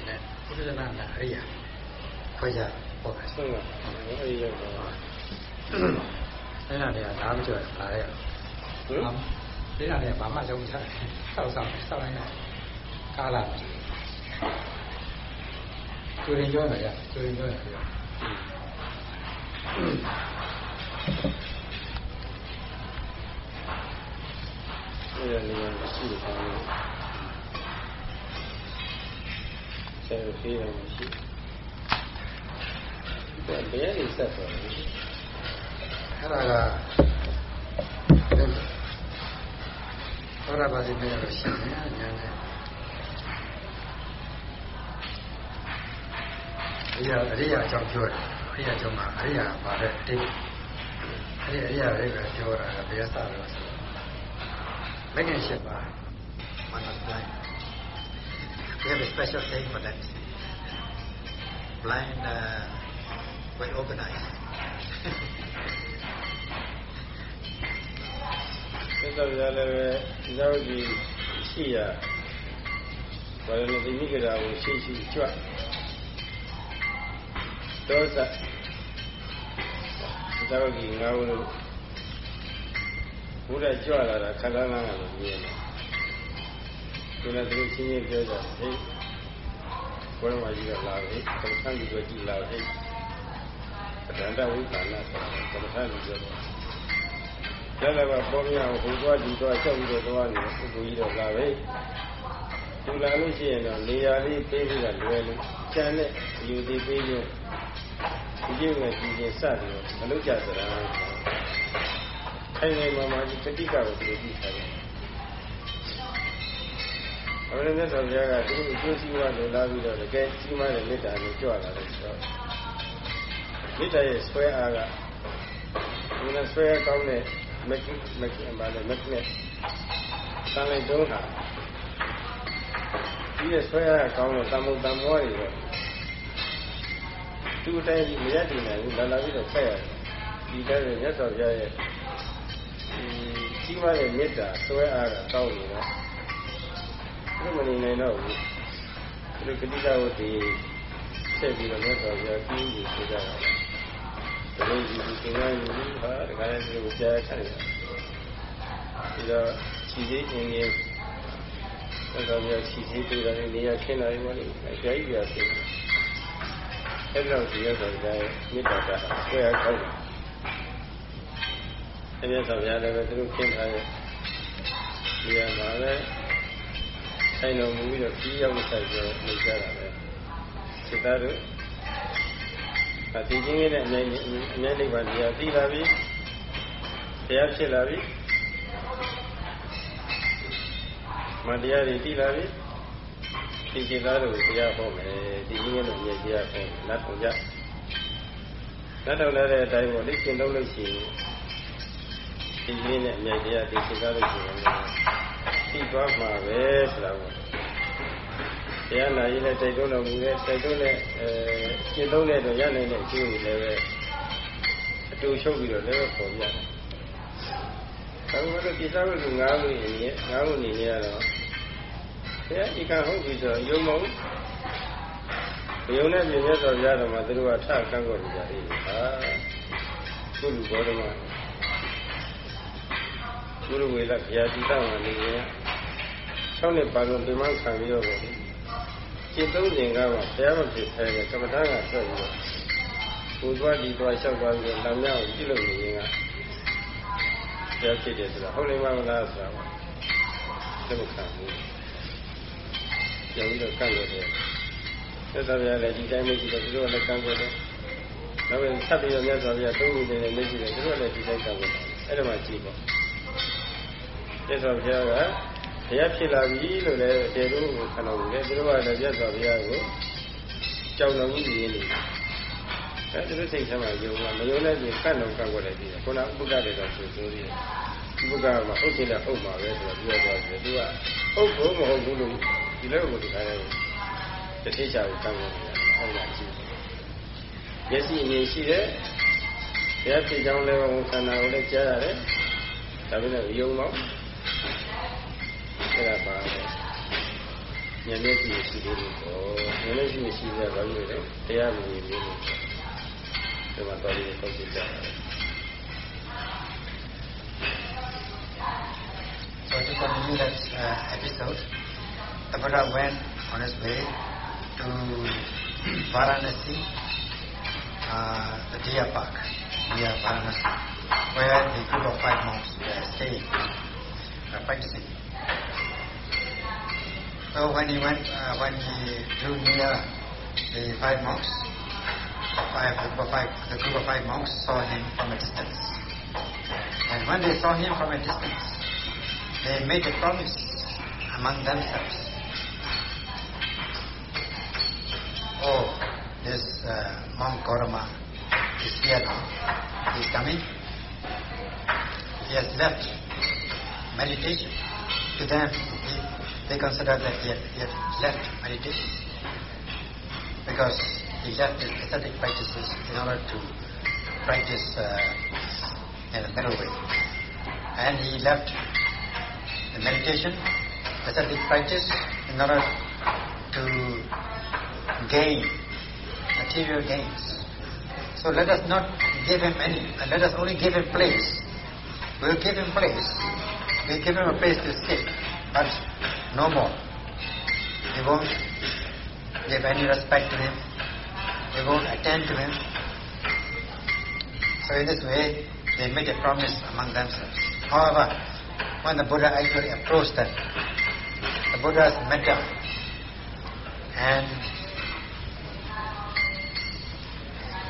இல்லை புரிதலா அந்த அழியா பையா thế là để tám tuổi là đấy ừ? thế là để bám vào trong trời sau sau sau này này ca làm. Gì tôi đi chơi này à tôi đi chơi này. À bây giờ mình làm cái gì? ဆယ်ကိုဖေးရမှာရှိတယ်ဘယ်ရည်ဆက်သွားလဲအဲ့ဒါကဘောရပါစီပြန်ရရှိတယ်ညာနဲ့အရာအရာအကြောင်းပြောတယ်အရာအကြောင်းမှာအရာပါတဲ့တိတ်အဲ့ဒီအရာတွေကပြောတာကဘယ်စတာလဲဆိုမဂ္ဂင်၈ပါးမနတိုင်း We have a special thing for that. Blind, uh, well organized. This is the level of the sea. Well, the Nicara will see you try. Those are the level of the ဘုရားကြွလာတာခန္ဓာနာကလို့မြင်တယ် ဒီလိုသူချင်းချင်းပြောကြဟေးဘုရားမကြီးကလာဟေးကမ္ဘာကြီးကကြည်လာဟေးအတန္တဝိသနာဆိုတာကမ္ဘာကြီးပြောတယ်။လည်းလည်းပေါ်မြောက်ဟိုသွားဒီသွားချက်ပြီးတော့သွားနေပုဂ္ဂိုလ်ကြီးတော့လာဟေးသူလာလို့ရှိရင်တော့နေရာလေးပေးပြီးတော့လွယ်လို့ကျန်တဲ့ယူသေးပေးလို့ဒီကျင်းနဲ့ဒီကျင်းစပြီးတော့မလုပ်ကြစရာခိုင်ခိုင်မာမာကြီးတတိကကိုသူတို့ပြီးထားတယ်။ အမှန်နဲ့ဆိုပြားကသူတို့အကျိုးစီးပွားလိုလားပြီးတော့တကယ်ကြီးမားတဲ့မေတ္တာနဲ့ကြွလာတယ်ဆိုတော့မေတ္တာရဲ့ဆွဲအားကဒီနဲ့ဆွဲကောင်းတဲ့မက်မက်ဘာလဲမက်နဲ့တန်လိုက်တော့ဟာဒီရဲ့ဆွဲအားကောင်းတော့တမုံတမောတွေတော့သူ့အတိုင်းမရတည်နိုင်ဘူးလာလာပြီးတော့ဆက်ရတယ်ဒီတိုင်းမြတ်စွာဘုရားရဲ့ကြီးမားတဲ့မေတ္တာဆွဲအားကတောင်းနေတော့ ဘုမနေနိုင်တော့ဘူးဒီကတိကဝတိဆက်ပြီးတော့မြတ်စွာဘုရားကြီးကြီးဆိုကြတာတကယ်ကြီးဒီသင်္ကန်းကြီးဟာတကယ်ကြီးကိုကြားခိုင်းတယ်ဒီတော့ခြေသေးအင်းကြီးသက်တော်ပြခြေသေးတွေ့တာနေရာခင်းလာရင်ဘာလို့အကြိုက်ပြဖြစ်တယ်အဲ့တော့ဒီရတော့ကြမေတ္တာကဆွဲအားကောင်းတယ်အမြတ်စွာဘုရားလည်းပဲသူတို့ခင်းထားတဲ့ဒီရမှာပဲ ဆိုင်တော်မူပြီးတော့ကြီးရောက်ဆိုင်ပြီးတော့နေကြတာပဲစိတ်သားတို့အတိချင်းရဲ့အမြဲအမြဲနိဗ္ဗာန်တရားသိလာပြီတရားဖြစ်လာပြီမတရားတွေသိလာပြီဒီစိတ်သားတို့တရားဟောမယ်ဒီကြီးရဲ့အမြဲတရားဟောလက်ဆောင်ကြလက်တော်လည်းတဲ့အတိုင်းပေါ့လေရှင်းလို့လို့ရှိရင်ဒီရင်းနဲ့အမြိုက်တရားသိစိတ်ကားလို့ရှိရင် သိသွားမှာပဲဆိုတာပေါ့တရားနာရင်လည်းတိုက်တွန်းတော်မူတဲ့တိုက်တွန်းတဲ့အဲရှင်းသုံးတဲ့တော့ရနိုင်တဲ့အကျိုးတွေလည်းပဲအတူရှုပ်ပြီးတော့လည်းပေါ်ပြတယ်။ဒါပေမဲ့ဒီစားလို့ငါးခုနေနေငါးခုနေနေရတော့တရားဒီကဟုတ်ပြီဆိုရုံမုံဘယုံနဲ့ပြည့်မြတ်စွာဘုရားတော်မှာသူတို့ကထကန့်ကွက်နေကြတယ်။ဟာကုလူဘောဓမာ ကုရဝေလဘုရားတိတောင်းနေရင်6နှစ်ပါလုံးဒီမှခံပြီးတော့ပေါ့จิตသုံးခြင်းကဘုရားမဖြစ်ဆိုင်တဲ့ကမ္မထာကထွက်ပြီးတော့ကိုယ်သွားဒီသွားလျှောက်သွားပြီးတော့လမ်းမြောက်ကြည့်လို့နေရင်ကဘုရားဖြစ်တယ်ဆိုတာဟုတ်လိမ့်မလားဆိုတာပေါ့သိမခံဘူးကြောက်ပြီးတော့ကန့်လို့တယ်သက်သာပြလည်းဒီတိုင်းလေးကြည့်တော့သူတို့လည်းကန့်လို့တယ်နောက်ပြီးဆက်ပြီးတော့မြတ်စွာဘုရားသုံးနေတယ်လက်ရှိတယ်သူတို့လည်းဒီတိုင်းကန့်လို့တယ်အဲ့ဒါမှကြည့်ပေါ့ မြတ်စွာဘုရားကဘုရားဖြစ်လာပြီလို့လည်းတေတို့ကိုခဏလို့လေသူတို့ကလည်းမြတ်စွာဘုရားကိုကြောက်တော်ကြီးနေနေအဲသူတို့စိတ်ထဲမှာယုံမှာမယုံတဲ့ပြင်ကတ်လုံးကတ်ွက်လိုက်ပြီးခုနဥပ္ပဒတွေတော့ဆိုဆိုသေးတယ်ဥပ္ပဒမှာဟုတ်တယ်လားဟုတ်ပါပဲဆိုတော့ပြောသွားတယ်သူကဟုတ်ဘူးမဟုတ်ဘူးလို့ဒီလိုကိုဒီခါလေးတတိချာကိုကတ်ွက်နေတာဟုတ်လားကြည့်မျက်စိအမြင်ရှိတယ်ဘုရားဖြစ်ကြောင်းလည်းဝန်ခန္ဓာကိုလည်းကြားရတယ်ဒါပေမဲ့ယုံတော့ အဲ့ဒါပါပဲ ဉာဏ်နဲ့ကြည့်ရှိသေးလို့ပေါ့ဉာဏ်နဲ့ကြည့်ရှိရဘာလို့လဲတရားမမြင်ဘူးလို့ဒီမှာတော်လေးပုံပြကြတယ် So to continue that uh, episode, the Buddha went on his way to Varanasi, uh, the Deer Park near Varanasi, where the group of five monks were staying, uh, practicing. So when he went, uh, when he drew near the five monks, the, five, the, group of five, the group of five monks saw him from a distance. And when they saw him from a distance, they made a promise among themselves. Oh, this uh, monk Gautama is here now. He is coming. He has left meditation. To them, he, they consider that he he left meditation because he left his ascetic practices in order to practice uh, in a middle way. And he left the meditation, ascetic practice in order to gain material gains. So let us not give him any, let us only give him place. We'll give him place. We'll give him a place to sit, but no more. We won't give any respect to him. We won't attend to him. So in this way, they made a promise among themselves. However, when the Buddha actually approached them, the Buddha's metta and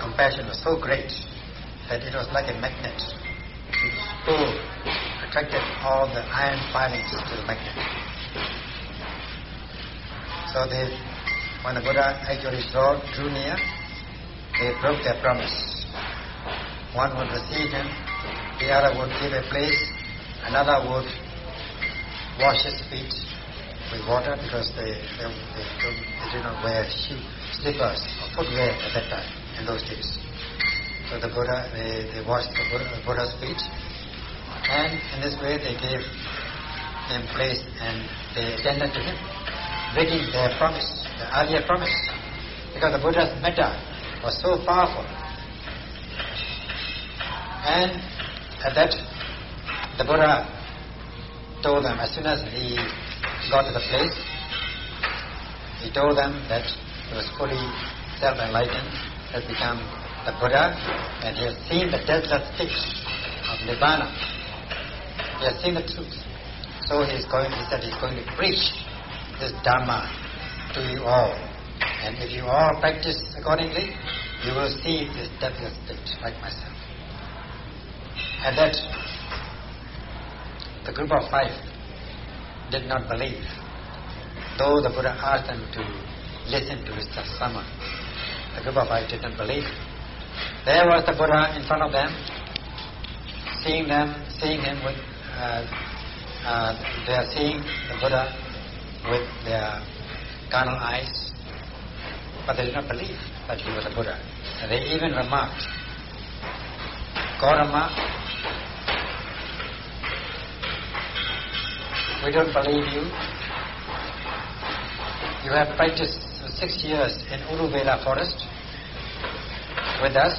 compassion was so great that it was like a magnet. It attracted all the iron filings to the magnet. So they, when the Buddha actually draw, drew near, they broke their promise. One would receive him, the other would give a place, another would wash his feet with water because they, they, they, they did not wear shoe, slippers or footwear at that time in those days. So the Buddha, they, they washed the Buddha's feet and in this way they gave him place and they attended to him, breaking their promise, the earlier promise. Because the Buddha's metta was so powerful. And at that, the Buddha told them, as soon as he got to the place, he told them that he was fully self-enlightened, has become the Buddha, and he has seen the deathless state of Nibbana. He has seen the truth. So he is going, he said he's going to preach this Dharma to you all. And if you all practice accordingly, you will see this deathless state, like myself. And that the group of five did not believe, though the Buddha asked them to listen to his satsama. The group of five did not believe. There was the Buddha in front of them, seeing them, seeing him with, they are seeing the Buddha with their carnal eyes, but they did not believe that he was a Buddha. And they even remarked, Gautama, we don't believe you. You have practiced six years in Uruvela forest with us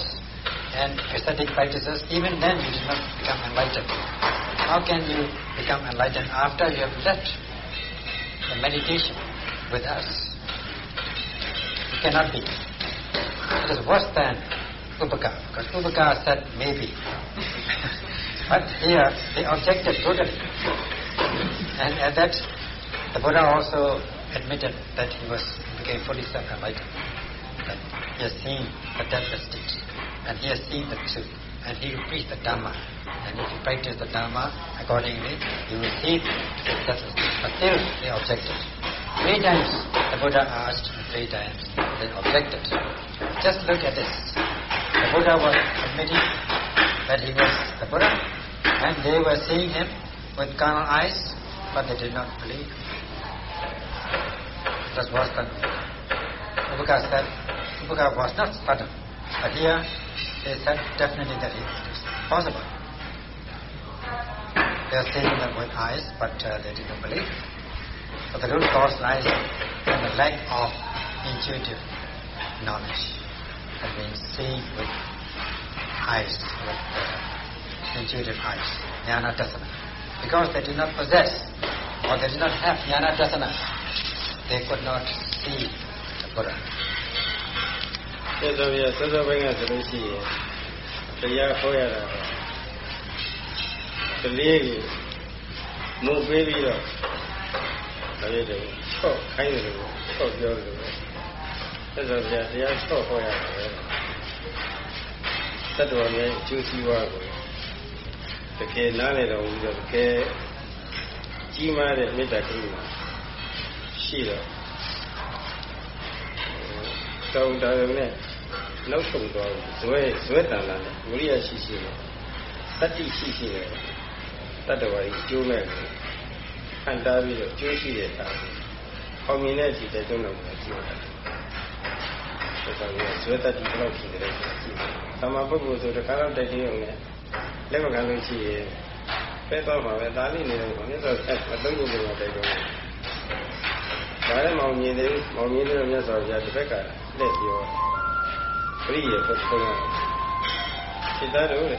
and ascetic practices. Even then you did not become enlightened. How can you become enlightened after you have left the meditation with us? It cannot be. It is worse than Upaka, because Upaka said maybe. but here they objected totally. And at that, the Buddha also admitted that he was became fully self-enlightened. That he has seen the deathless state, and he has seen the truth, and he will preach the Dhamma. And if you practice the Dhamma accordingly, you will see the still, they objected. Three times the Buddha asked, three times they objected. Just look at this. The Buddha was admitting that he was the Buddha, and they were seeing him with carnal eyes, but they did not believe. It was than Upaka said, Upaka was not stubborn. But here, they said definitely that is possible. They are seeing them with eyes, but uh, they did not believe. But the root cause lies in the lack of intuitive knowledge. That means seeing with eyes, with uh, intuitive eyes, jnana dasana. Because they did not possess or they did not have jnana dasana, they could not see the Buddha. သက်တော်ပြသောသောပိုင်းကဆိုလို့ရှိရင်တရားဟောရတာကလေးကြီးမုတ်ပေးပြီးတော့ဒါလေးတွေချော့ခိုင်းတယ်လို့ချော့ပြောတယ်လို့သက်တော်ပြတရားချော့ဟောရတာပဲသတ္တဝါရဲ့အကျိုးစီးပွားကိုတကယ်နားလည်တော်ပြီးတော့တကယ်ကြီးမားတဲ့မေတ္တာကရုဏာရှိတော့တောင်းတနဲ့ နောက်ဆုံးသွားဇွဲဇွဲတန်လာနဲ့ဝိရိယရှိရှိနဲ့တတ္တိရှိရှိနဲ့တတ္တဝါကြီးကျိုးမဲ့ဟန်တာပြီးတော့ကျိုးရှိတဲ့အခါအောင်မြင်တဲ့အချိန်တဲ့တုံးတော်ကိုကြည့်ရတယ်။ဒါကြောင့်ဇွဲတတ္တိဘယ်လောက်ရှိတယ်လဲကြည့်။သမာပုဂ္ဂိုလ်ဆိုတခါတော့တိုက်တင်းအောင်နဲ့လက်မခံလို့ရှိရင်ပဲတော့မှာပဲဒါလေးနေတော့မြတ်စွာဘုရားအသုံးပြုလို့တိုက်တော့ဒါလည်းမောင်မြင်တယ်မောင်မြင်တယ်မြတ်စွာဘုရားတစ်ဘက်ကလက်ပြော ပရိယေပုထုံးစိတ်သားတို့လေ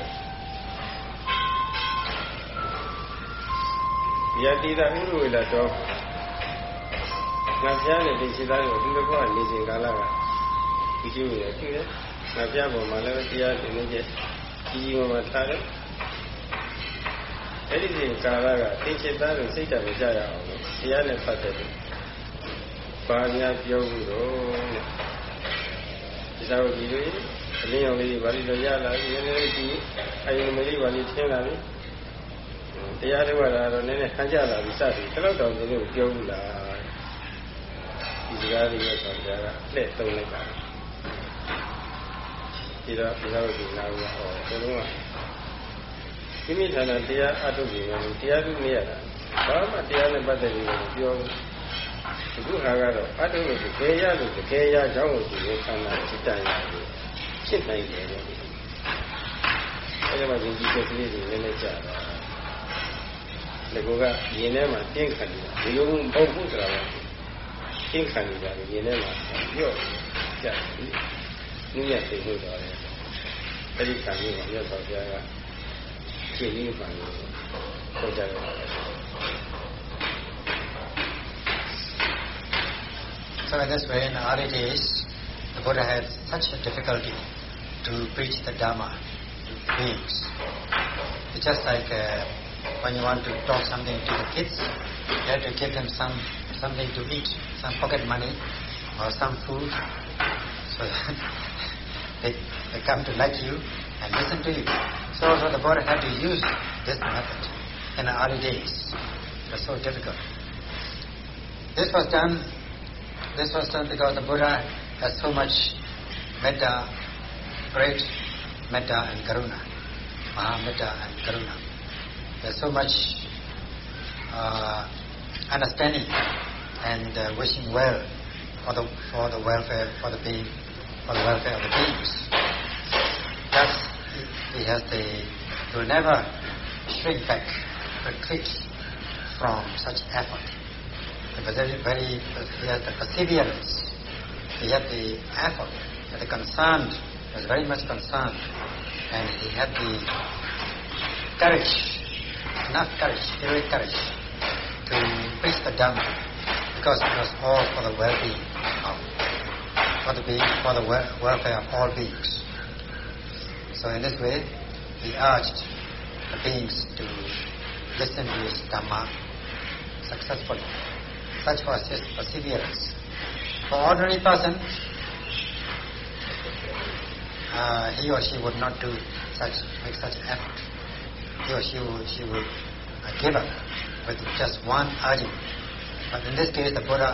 ယတိတာဥရဝေလာတော့ငါပြားနဲ့ဒီစိတ်သားတို့ဒီလိုကနေစဉ်ကာလကဒီကျိုးရရှိတယ်ငါပြားပေါ်မှာလည်းတရားတင်နေကြကြီးကြီးမားမားထားတယ်အဲ့ဒီစဉ်ကာလကသင်္ချစ်သားတို့စိတ်ဓာတ်မကြရအောင်တရားနဲ့ပတ်သက်တယ်ဘာများပြောဘူးတော့ ဒီသာဝတိတွေအလင်းရောင်လေးတွေဘာလို့လဲရလာပြီနည်းနည်းဒီအယုံမလေးဘာလို့ထင်းလာပြီတရားတွေကတော့နည်းနည်းခံကြလာပြီစသည်တလောက်တောင်ဒီလိုပြောဘူးလားဒီစကားတွေရဆိုကြတာလက်သုံးလိုက်တာဒီတော့ဒီသာဝတိနာဘူးဟောဘယ်လိုလဲမိမိဌာနတရားအထုတ်ပြီးမှတရားထုမရတာဘာမှတရားနဲ့ပတ်သက်ပြီးပြောဘူး အခုဟာကတော့အတုလို့တကယ်ရလို့တကယ်ရကြောင်းကိုဒီလိုခန္ဓာစိတ္တရာကိုဖြစ်နိုင်တယ်လို့အဲဒီမှာယဉ်ကျေးချက်ကလေးတွေလည်းလည်းကြာတာဒီကောကယင်ထဲမှာတင်းခံနေတာဒီလိုမဟုတ်ဘူးဆိုတာကတင်းခံနေတာယင်ထဲမှာပြော့ကြာနည်းရသိလို့တော့တယ်အဲဒီခံမျိုးမှာမြတ်စွာဘုရားကရှင်းလေးပါလို့ခေါ်ကြတယ် So in this way, in the early days, the Buddha had such a difficulty to preach the Dharma to beings. It's just like uh, when you want to talk something to the kids, you have to give them some something to eat, some pocket money or some food, so they, they come to like you and listen to you. So also the Buddha had to use this method in the early days. It was so difficult. This was done this was done because the Buddha has so much metta, great metta and karuna, maha metta and karuna. There's so much uh, understanding and uh, wishing well for the for the welfare for the being for the welfare of the beings. Thus, he has the he will never shrink back, retreat from such effort very, very, uh, uh, he has the perseverance, he had the effort, the concern, he was very much concerned, and he had the courage, enough courage, heroic courage, to preach the Dhamma, because it was all for the well-being of, for the being, for the welfare of all beings. So in this way, he urged the beings to listen to his Dhamma successfully. Such was his perseverance. For ordinary person, uh, he or she would not do such, make such effort. He or she would, she would uh, give up with just one argument. But in this case, the Buddha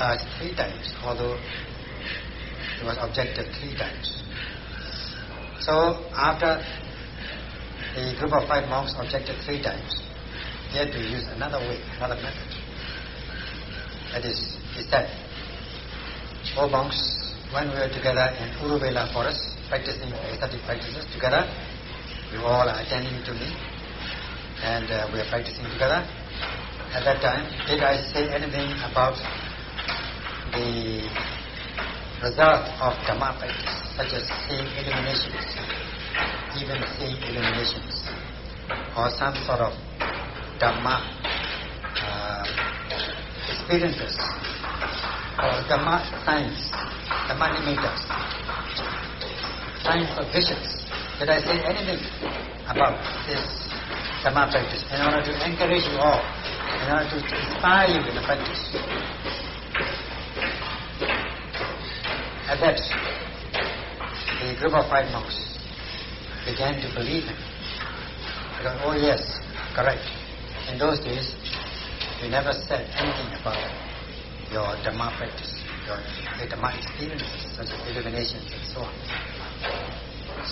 urged three times, although he was objected three times. So after the group of five monks objected three times, he had to use another way, another method. That is, he said, O monks, when we were together in Uruvela forest, practicing ascetic practices together, you all are attending to me, and uh, we are practicing together. at that time, did I say anything about the result of Dhamma practice, such as seeing illuminations, even seeing illuminations, or some sort of Dhamma uh, experiences, or Dhamma signs, Dhamma nimittas, signs of visions. Did I say anything about this Dhamma practice in order to encourage you all in order to inspire you in the practice. At that, the group of five monks began to believe him. Because, oh yes, correct. In those days, you never said anything about your Dhamma practice, your, your Dhamma experiences, such as illuminations and so on.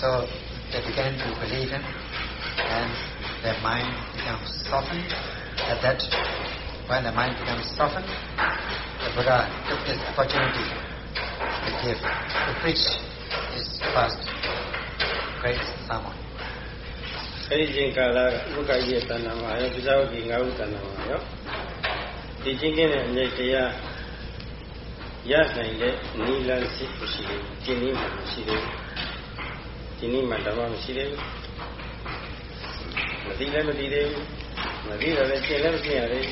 So they began to believe him, and their mind becomes softened, at that, when the mind becomes softened, the Buddha took this opportunity to give, to preach his first great sermon. အဲဒီချိန်ကာလကဥက္ကရဲ့တဏ္ဍာမှာရောပဇာဝတိငါးဥတဏ္ဍာမှာရော ဒီချင်းကင်းတဲ့အမြဲတရားရနိုင်တဲ့နိလန်းစစ်ရှိတယ်။ကျင်းနေမှမရှိသေးဘူး။ဒီနည်းမှဓမ္မမရှိသေးဘူး။မသိလည်းမသိသေးဘူးမသိတော့လည်းရှင်းလည်းမရှင်းရသေး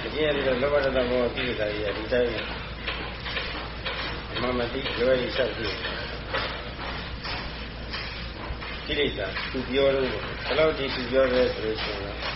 ဘူးရှင်းရတော့လောဘတတဘောပြိတ္တာကြီးကဒီတိုင်းမမတိလွယ်ရချက်ပြည့်ကိလေသာသူပြောလို့ဘယ်လောက်ဒီသူပြောရဲဆိုလို့ရှိရင်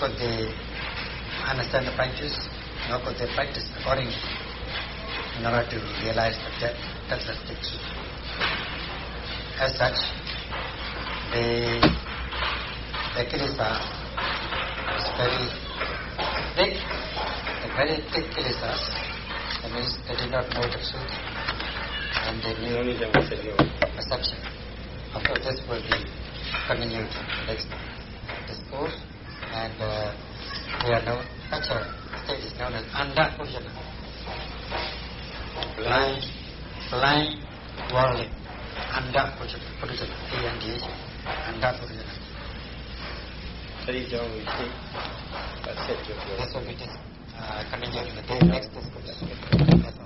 Could they understand the practice? Nor could they practice accordingly in order to realize the death, the state. As such, the, the is very thick, the very thick kilesas, that means they did not know the truth and they knew perception. Of course, this will be continued next discourse and uh, we are known, actually, is known as Andha Blind, blind, worldly. Andha Pushana, A-N-D-H, Andha Pushana. That is all we take. That's it. That's what we did. Uh, coming here in the day, next discussion. That's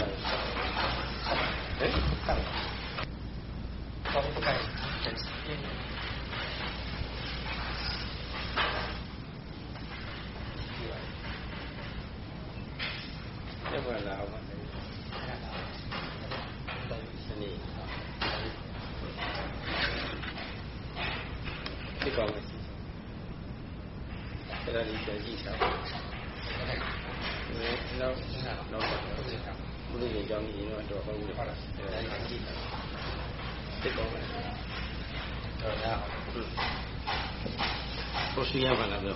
all The guy, Πώς τη εδώ.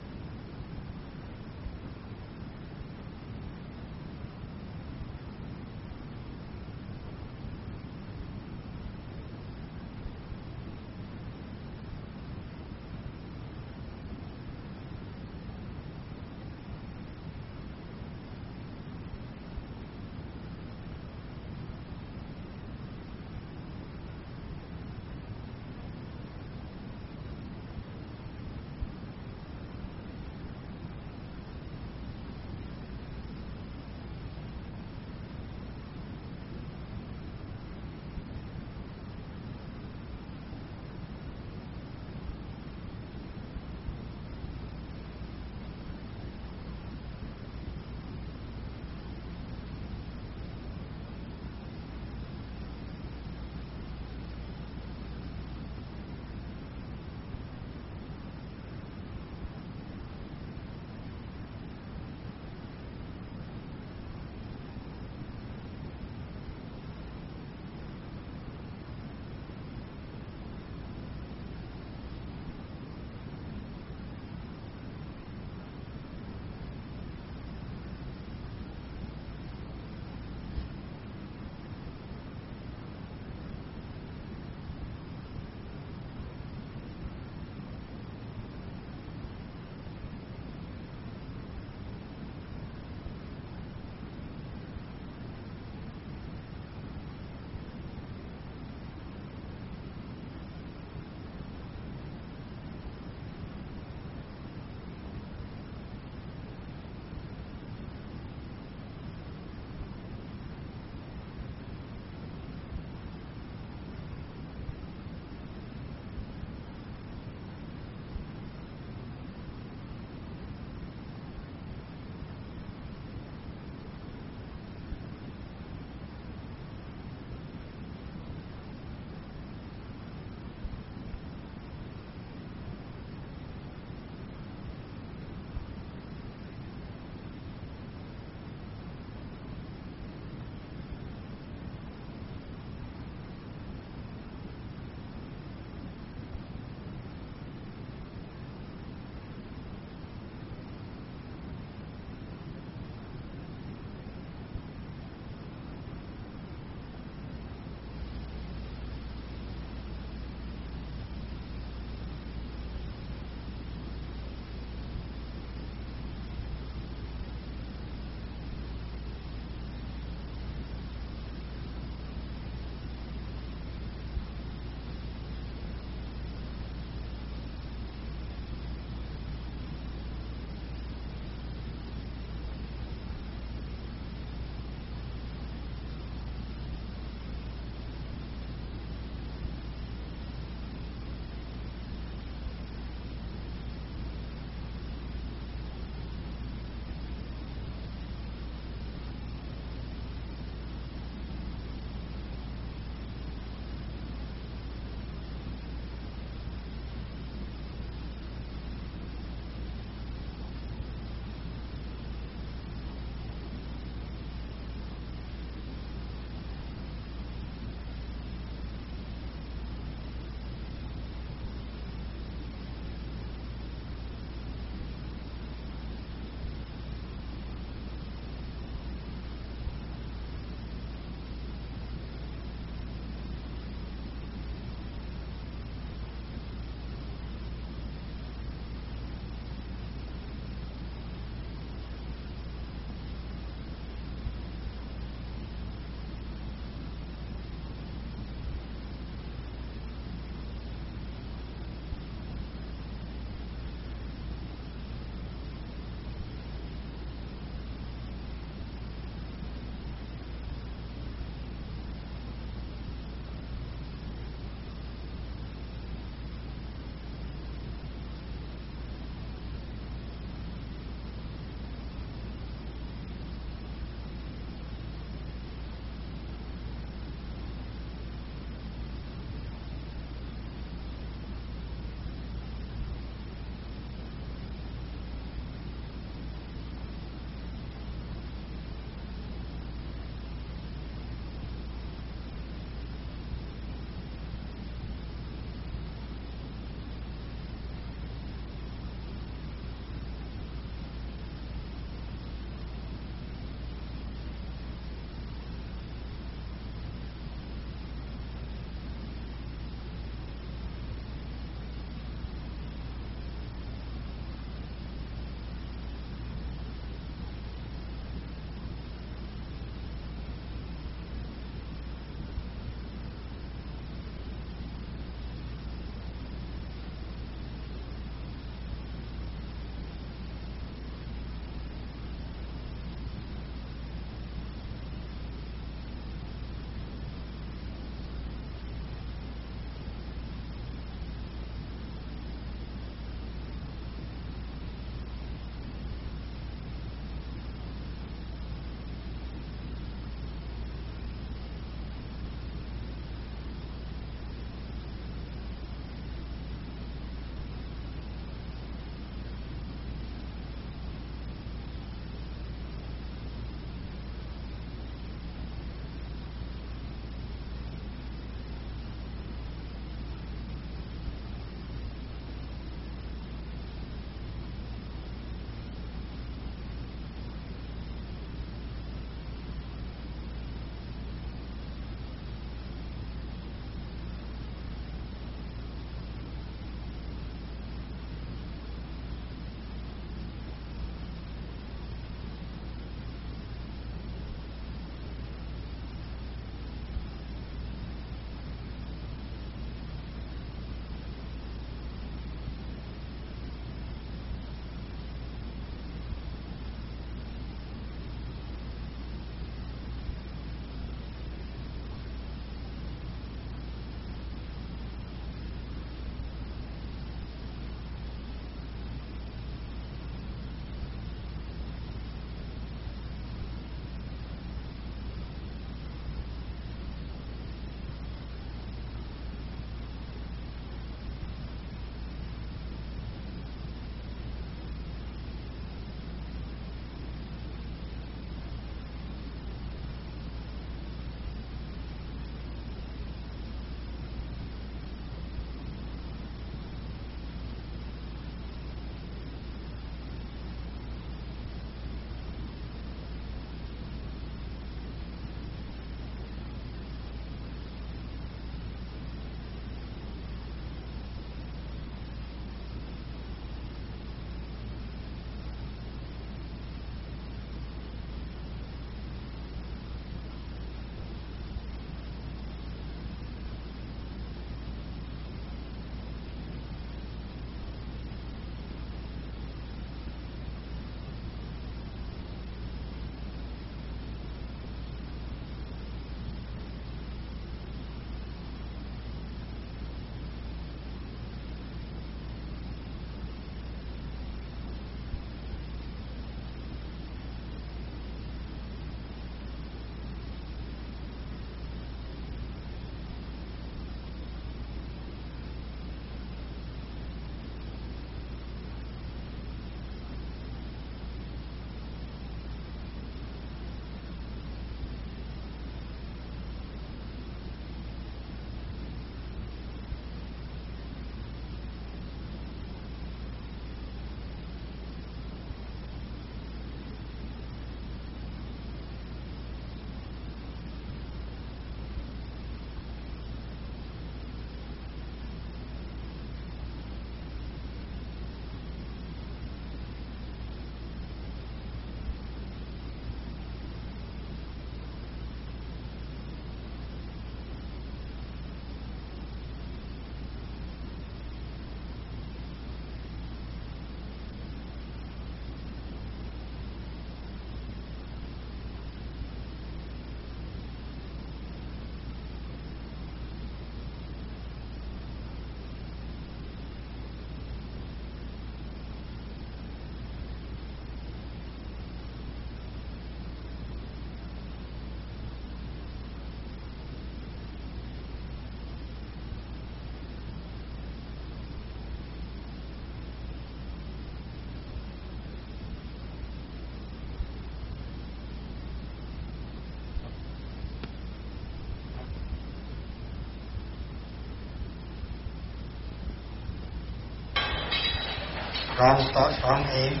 Wrong thought, wrong aim,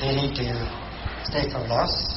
leading to states of loss.